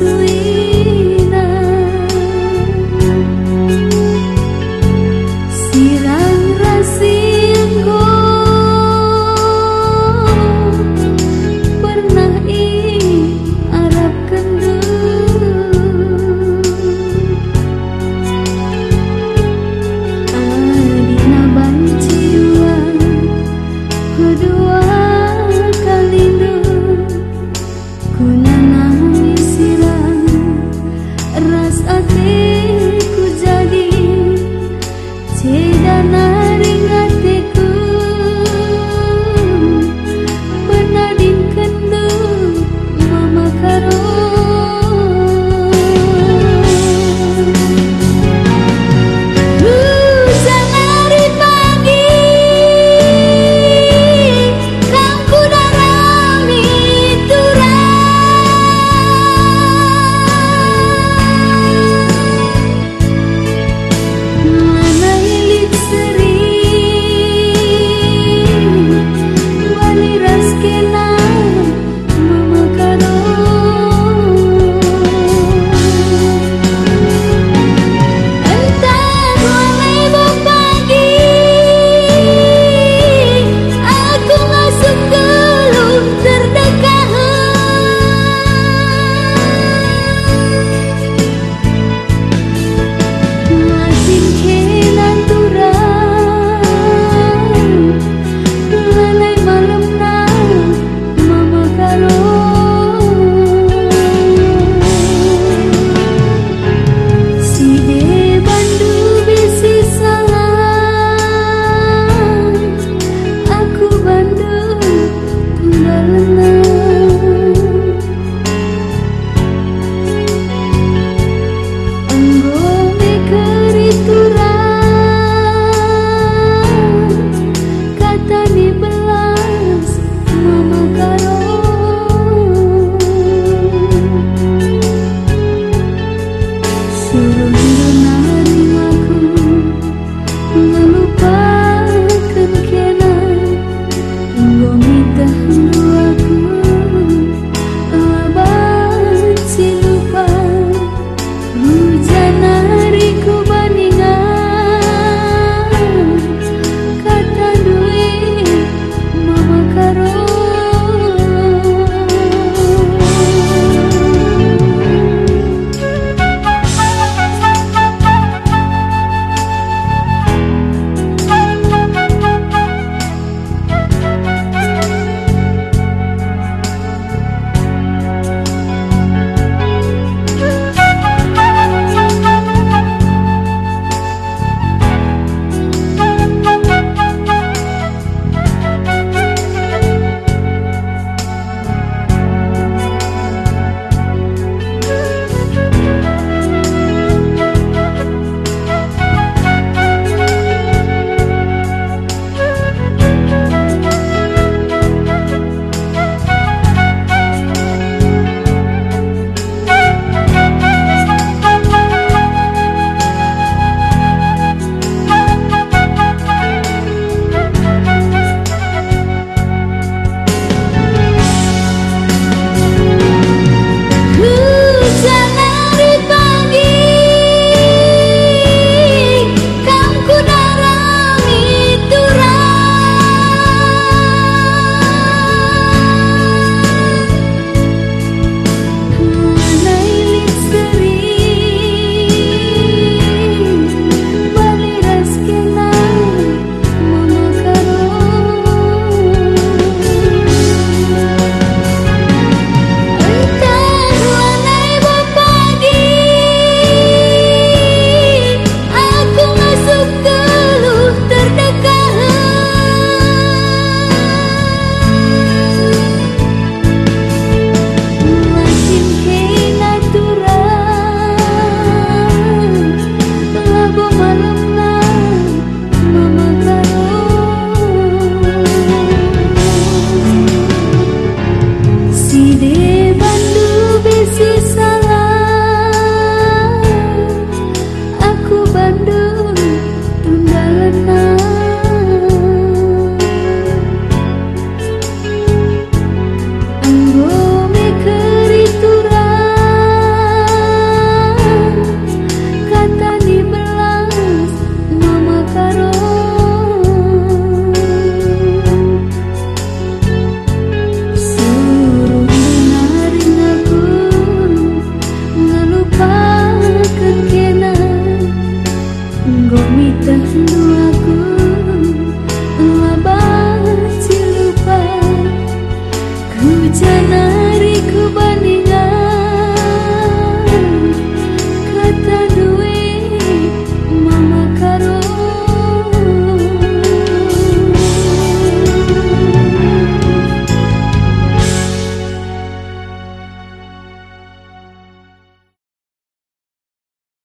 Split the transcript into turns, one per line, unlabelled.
sweet. Hujan